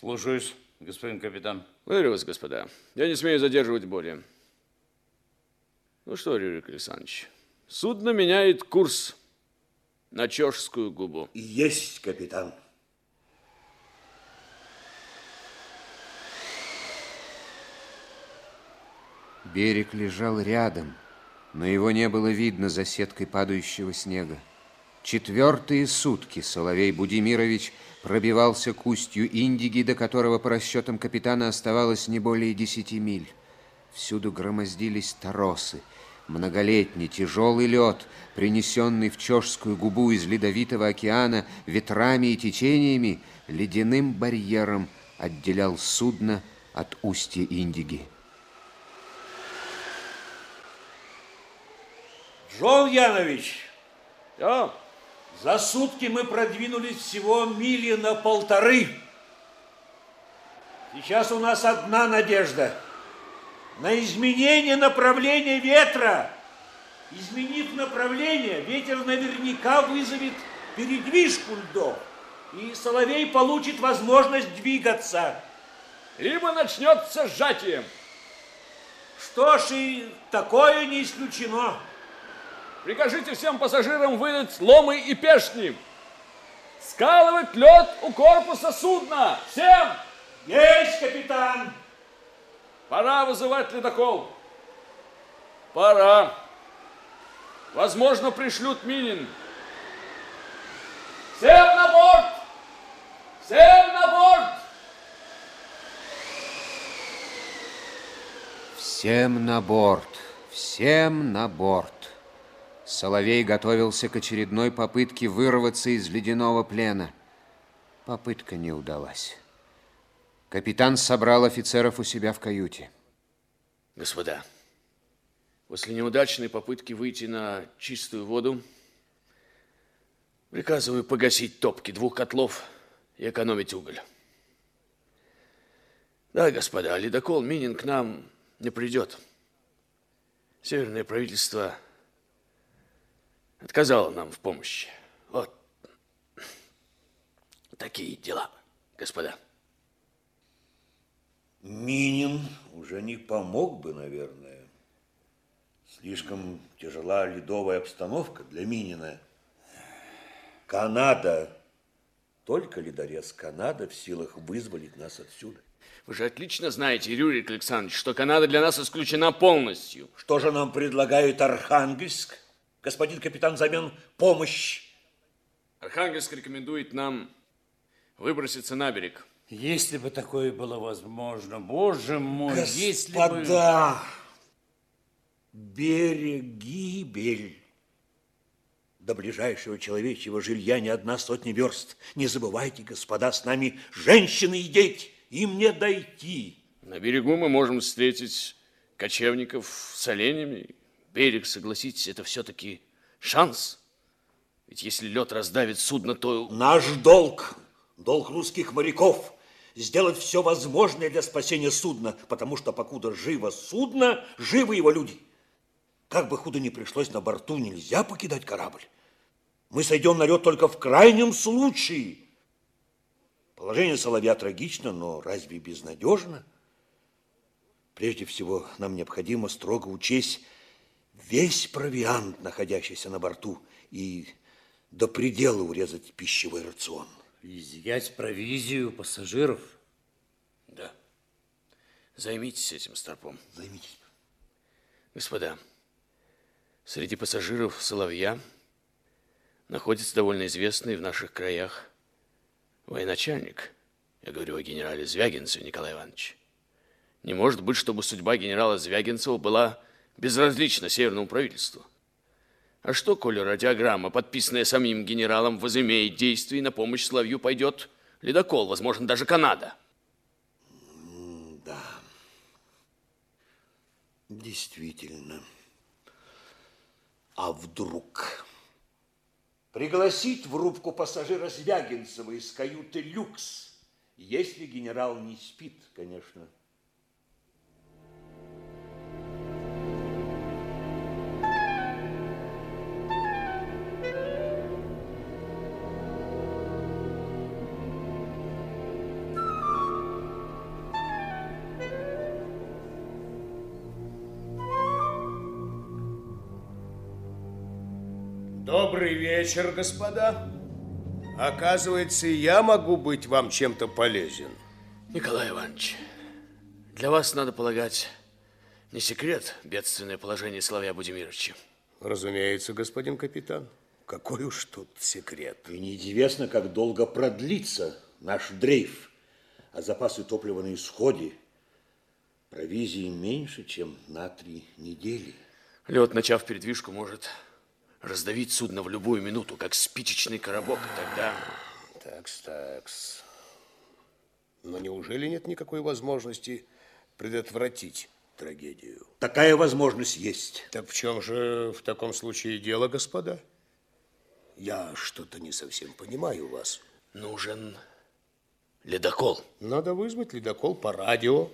Слушаюсь, господин капитан. Благодарю вас, господа. Я не смею задерживать более. Ну что, Рюрик Александрович, судно меняет курс на Чешскую губу. Есть, капитан. Берег лежал рядом, но его не было видно за сеткой падающего снега. Четвертые сутки Соловей Будимирович пробивался к устью Индиги, до которого, по расчетам капитана, оставалось не более десяти миль. Всюду громоздились торосы. Многолетний тяжелый лед, принесенный в Чешскую губу из ледовитого океана ветрами и течениями, ледяным барьером отделял судно от устья Индиги. Джон Янович, Да, за сутки мы продвинулись всего мили на полторы. Сейчас у нас одна надежда. На изменение направления ветра. Изменив направление, ветер наверняка вызовет передвижку льдов. И Соловей получит возможность двигаться. либо начнется сжатие. Что ж, и такое не исключено. Прикажите всем пассажирам выдать ломы и пешни. Скалывать лед у корпуса судна. Всем! Есть, капитан! Пора вызывать ледокол. Пора. Возможно, пришлют Минин. Всем на борт! Всем на борт! Всем на борт, всем на борт. Соловей готовился к очередной попытке вырваться из ледяного плена. Попытка не удалась. Капитан собрал офицеров у себя в каюте. Господа, после неудачной попытки выйти на чистую воду, приказываю погасить топки двух котлов и экономить уголь. Да, господа, ледокол Минин к нам не придет. Северное правительство отказало нам в помощи. Вот такие дела, господа. Минин уже не помог бы, наверное. Слишком тяжела ледовая обстановка для Минина. Канада, только ледорез Канада в силах вызволить нас отсюда. Вы же отлично знаете, Рюрик Александрович, что Канада для нас исключена полностью. Что же нам предлагает Архангельск? Господин капитан, взамен помощь. Архангельск рекомендует нам выброситься на берег. Если бы такое было возможно, боже мой, если бы... Господа, берег гибель. До ближайшего человечьего жилья не одна сотня верст. Не забывайте, господа, с нами женщины и дети. Им не дойти. На берегу мы можем встретить кочевников с оленями. Берег, согласитесь, это все-таки шанс. Ведь если лед раздавит судно, то... Наш долг, долг русских моряков, сделать все возможное для спасения судна, потому что покуда живо судно, живы его люди. Как бы худо ни пришлось, на борту нельзя покидать корабль. Мы сойдем на лед только в крайнем случае. Положение Соловья трагично, но разве безнадежно? Прежде всего, нам необходимо строго учесть весь провиант, находящийся на борту, и до предела урезать пищевой рацион. Изъять провизию пассажиров. Да. Займитесь этим, Старпом. Займитесь. Господа, среди пассажиров Соловья находится довольно известный в наших краях военачальник. Я говорю о генерале Звягинцеве Николай Иванович. Не может быть, чтобы судьба генерала Звягинцева была безразлична северному правительству. А что, коли радиограмма, подписанная самим генералом, возымеет действие, и на помощь Соловью пойдет ледокол, возможно, даже Канада? Да, действительно. А вдруг пригласить в рубку пассажира Звягинцева из каюты «Люкс», если генерал не спит, конечно. Добрый вечер, господа. Оказывается, я могу быть вам чем-то полезен. Николай Иванович, для вас, надо полагать, не секрет бедственное положение Соловья Будимировича. Разумеется, господин капитан. Какой уж тут секрет. И неизвестно, как долго продлится наш дрейф. А запасы топлива на исходе. Провизии меньше, чем на три недели. Лед, начав передвижку, может раздавить судно в любую минуту, как спичечный коробок. И тогда... Такс, такс. Но неужели нет никакой возможности предотвратить трагедию? Такая возможность есть. Так в чем же в таком случае дело, господа? Я что-то не совсем понимаю вас. Нужен ледокол. Надо вызвать ледокол по радио.